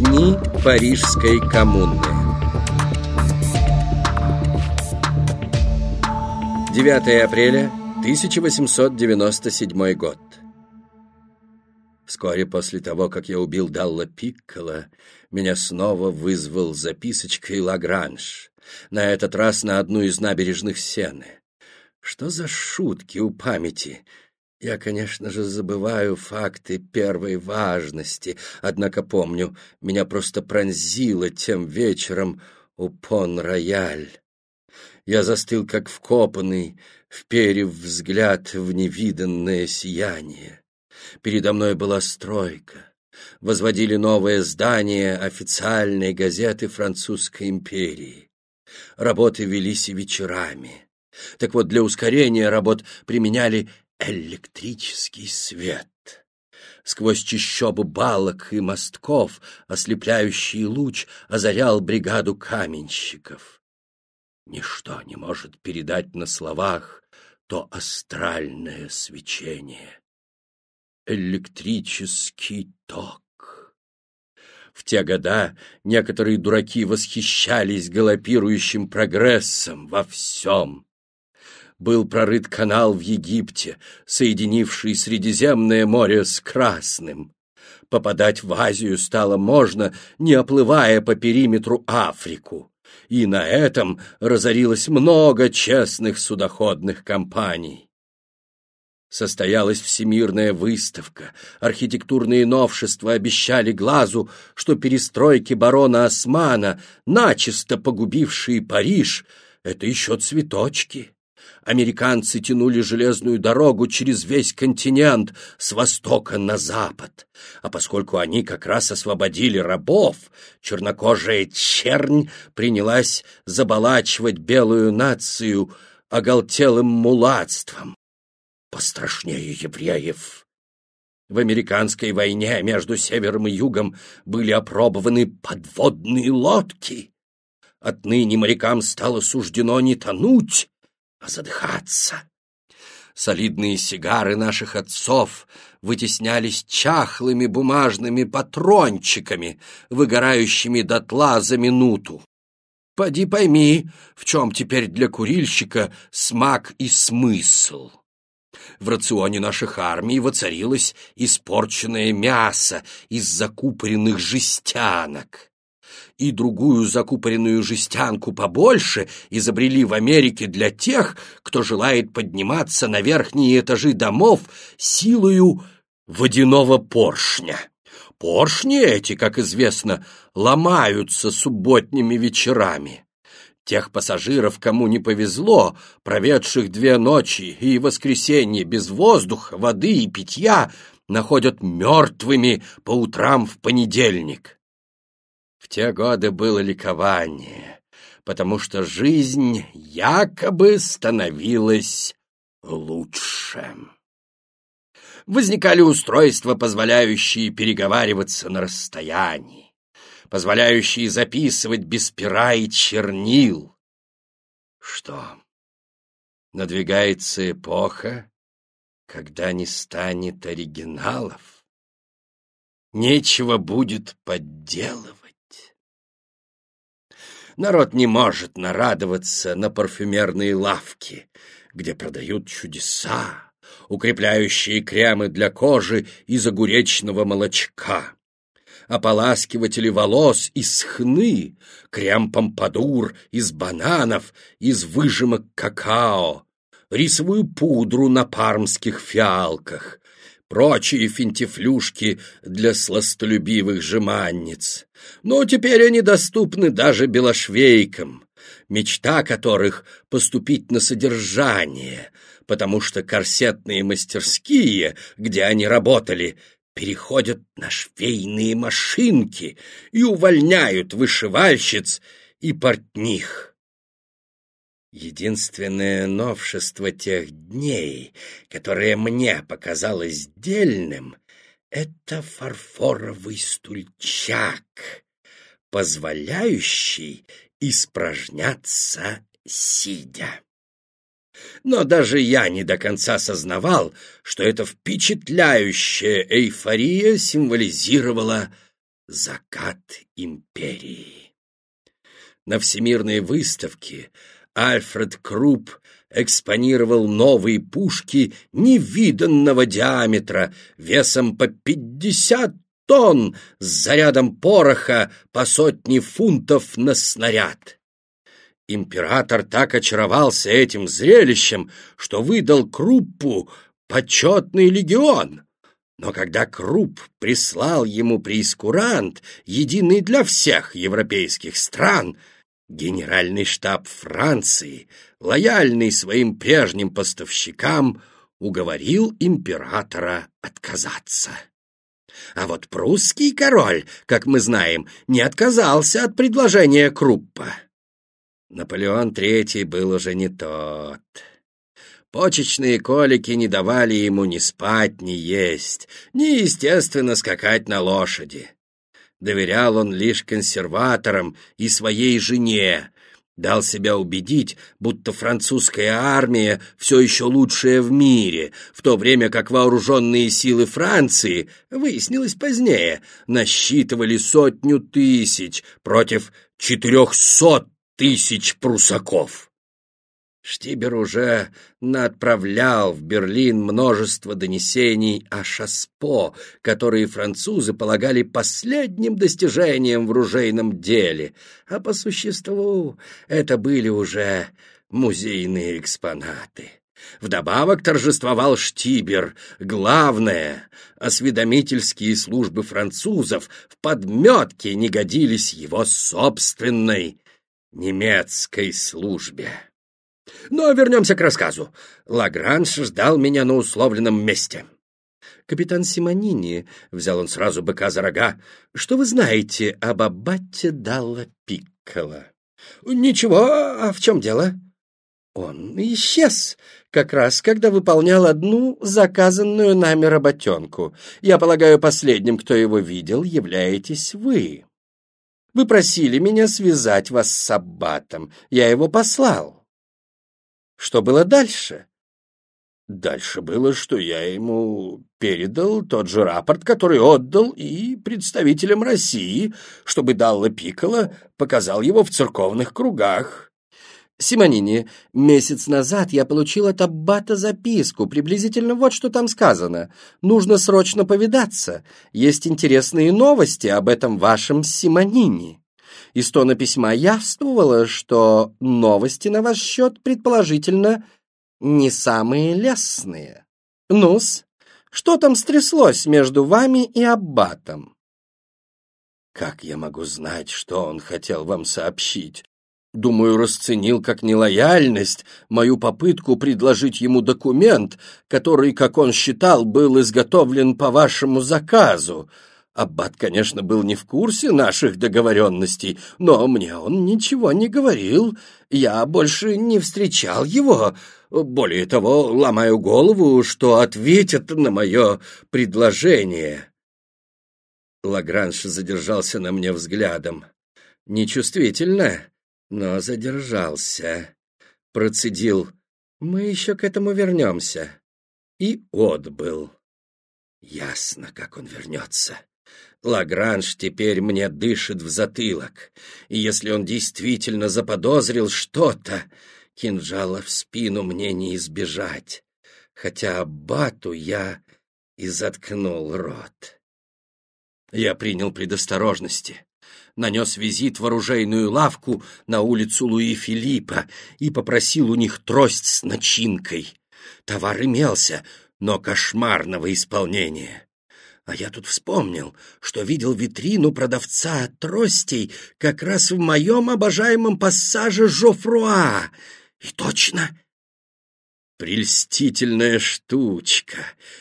Дни Парижской коммуны 9 апреля 1897 год Вскоре после того, как я убил Далла Пиккола, меня снова вызвал записочкой Лагранж, на этот раз на одну из набережных Сены. Что за шутки у памяти? Я, конечно же, забываю факты первой важности, однако помню, меня просто пронзило тем вечером у Пон-Рояль. Я застыл, как вкопанный, вперев взгляд в невиданное сияние. Передо мной была стройка. Возводили новое здание официальной газеты Французской империи. Работы велись и вечерами. Так вот, для ускорения работ применяли электрический свет. Сквозь чащобу балок и мостков ослепляющий луч озарял бригаду каменщиков. Ничто не может передать на словах то астральное свечение электрический ток. В те года некоторые дураки восхищались галопирующим прогрессом во всем. Был прорыт канал в Египте, соединивший Средиземное море с Красным. Попадать в Азию стало можно, не оплывая по периметру Африку. И на этом разорилось много честных судоходных компаний. Состоялась всемирная выставка. Архитектурные новшества обещали глазу, что перестройки барона Османа, начисто погубившие Париж, — это еще цветочки. Американцы тянули железную дорогу через весь континент с востока на запад. А поскольку они как раз освободили рабов, чернокожая чернь принялась заболачивать белую нацию оголтелым мулатством пострашнее евреев. В американской войне между севером и югом были опробованы подводные лодки. Отныне морякам стало суждено не тонуть, а задыхаться. Солидные сигары наших отцов вытеснялись чахлыми бумажными патрончиками, выгорающими дотла за минуту. Поди пойми, в чем теперь для курильщика смак и смысл. В рационе наших армий воцарилось испорченное мясо из закупоренных жестянок. И другую закупоренную жестянку побольше изобрели в Америке для тех, кто желает подниматься на верхние этажи домов силою водяного поршня. Поршни эти, как известно, ломаются субботними вечерами. Тех пассажиров, кому не повезло, проведших две ночи и воскресенье без воздуха, воды и питья, находят мертвыми по утрам в понедельник. Те годы было ликование, потому что жизнь якобы становилась лучше. Возникали устройства, позволяющие переговариваться на расстоянии позволяющие записывать без пера и чернил. Что, надвигается эпоха, когда не станет оригиналов? Нечего будет подделывать. Народ не может нарадоваться на парфюмерные лавки, где продают чудеса, укрепляющие кремы для кожи из огуречного молочка. Ополаскиватели волос из хны, крем-помпадур из бананов, из выжимок какао, рисовую пудру на пармских фиалках, прочие финтифлюшки для сластолюбивых жеманниц. Но теперь они доступны даже белошвейкам, мечта которых — поступить на содержание, потому что корсетные мастерские, где они работали, переходят на швейные машинки и увольняют вышивальщиц и портних. Единственное новшество тех дней, которое мне показалось дельным, это фарфоровый стульчак, позволяющий испражняться сидя. Но даже я не до конца сознавал, что эта впечатляющая эйфория символизировала закат империи. На всемирной выставке Альфред Крупп экспонировал новые пушки невиданного диаметра весом по пятьдесят тонн с зарядом пороха по сотни фунтов на снаряд. Император так очаровался этим зрелищем, что выдал Круппу почетный легион. Но когда Крупп прислал ему прейскурант, единый для всех европейских стран, генеральный штаб Франции, лояльный своим прежним поставщикам, уговорил императора отказаться. А вот прусский король, как мы знаем, не отказался от предложения Круппа. Наполеон III был уже не тот. Почечные колики не давали ему ни спать, ни есть, ни, естественно, скакать на лошади. Доверял он лишь консерваторам и своей жене, дал себя убедить, будто французская армия все еще лучшая в мире, в то время как вооруженные силы Франции, выяснилось позднее, насчитывали сотню тысяч против четырехсот тысяч прусаков. Штибер уже отправлял в Берлин множество донесений о Шаспо, которые французы полагали последним достижением в ружейном деле, а по существу это были уже музейные экспонаты. Вдобавок торжествовал Штибер. Главное, осведомительские службы французов в подметке не годились его собственной немецкой службе. Но вернемся к рассказу. Лагранж ждал меня на условленном месте. Капитан Симонини, взял он сразу быка за рога, что вы знаете об аббате Далла Пиккола? Ничего, а в чем дело? Он исчез, как раз когда выполнял одну заказанную нами работенку. Я полагаю, последним, кто его видел, являетесь вы. Вы просили меня связать вас с аббатом. Я его послал. Что было дальше? Дальше было, что я ему передал тот же рапорт, который отдал и представителям России, чтобы Далла Пикколо показал его в церковных кругах. Симонини, месяц назад я получил от Аббата записку, приблизительно вот что там сказано. Нужно срочно повидаться. Есть интересные новости об этом вашем Симонини. Из тона письма явствовало, что новости на ваш счет, предположительно, не самые лестные. Нус, что там стряслось между вами и Аббатом? Как я могу знать, что он хотел вам сообщить? Думаю, расценил как нелояльность мою попытку предложить ему документ, который, как он считал, был изготовлен по вашему заказу, Аббат, конечно, был не в курсе наших договоренностей, но мне он ничего не говорил. Я больше не встречал его. Более того, ломаю голову, что ответят на мое предложение. Лагранж задержался на мне взглядом. Нечувствительно, но задержался. Процедил. Мы еще к этому вернемся. И отбыл. Ясно, как он вернется. Лагранж теперь мне дышит в затылок, и если он действительно заподозрил что-то, кинжала в спину мне не избежать, хотя Бату я и заткнул рот. Я принял предосторожности, нанес визит в оружейную лавку на улицу Луи Филиппа и попросил у них трость с начинкой. Товар имелся, но кошмарного исполнения. А я тут вспомнил, что видел витрину продавца тростей как раз в моем обожаемом пассаже Жофруа. И точно... Прельстительная штучка,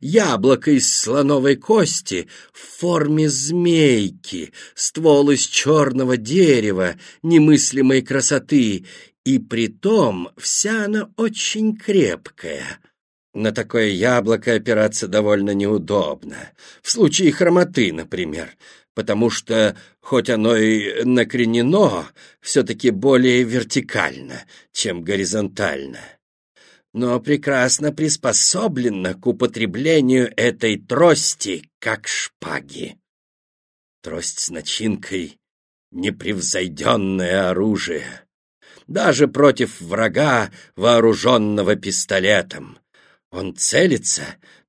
яблоко из слоновой кости в форме змейки, ствол из черного дерева немыслимой красоты, и притом вся она очень крепкая — на такое яблоко опираться довольно неудобно. В случае хромоты, например, потому что, хоть оно и накренено, все-таки более вертикально, чем горизонтально. Но прекрасно приспособлено к употреблению этой трости, как шпаги. Трость с начинкой — непревзойденное оружие. Даже против врага, вооруженного пистолетом. Он целится,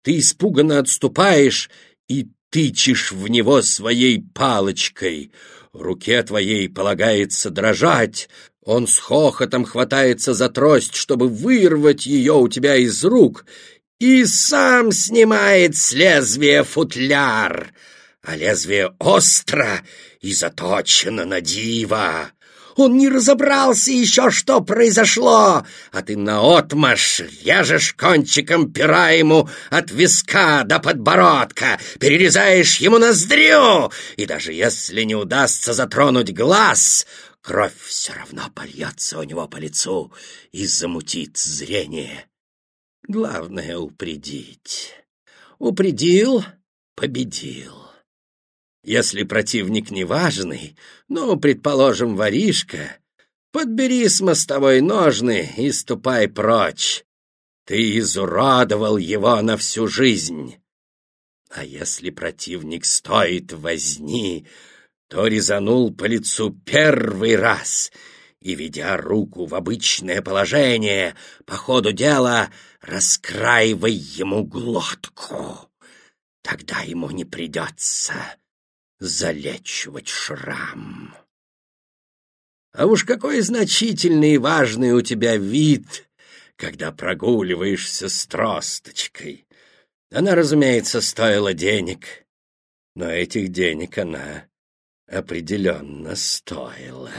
ты испуганно отступаешь и тычешь в него своей палочкой. Руке твоей полагается дрожать. Он с хохотом хватается за трость, чтобы вырвать ее у тебя из рук, и сам снимает с лезвия футляр, а лезвие остро и заточено на диво. Он не разобрался еще, что произошло, а ты наотмашь режешь кончиком пера ему от виска до подбородка, перерезаешь ему ноздрю, и даже если не удастся затронуть глаз, кровь все равно польется у него по лицу и замутит зрение. Главное — упредить. Упредил — победил. Если противник неважный, ну, предположим, воришка, подбери с мостовой ножны и ступай прочь. Ты изуродовал его на всю жизнь. А если противник стоит возни, то резанул по лицу первый раз и, ведя руку в обычное положение, по ходу дела раскраивай ему глотку. Тогда ему не придется залечивать шрам. А уж какой значительный и важный у тебя вид, когда прогуливаешься с тросточкой. Она, разумеется, стоила денег, но этих денег она определенно стоила.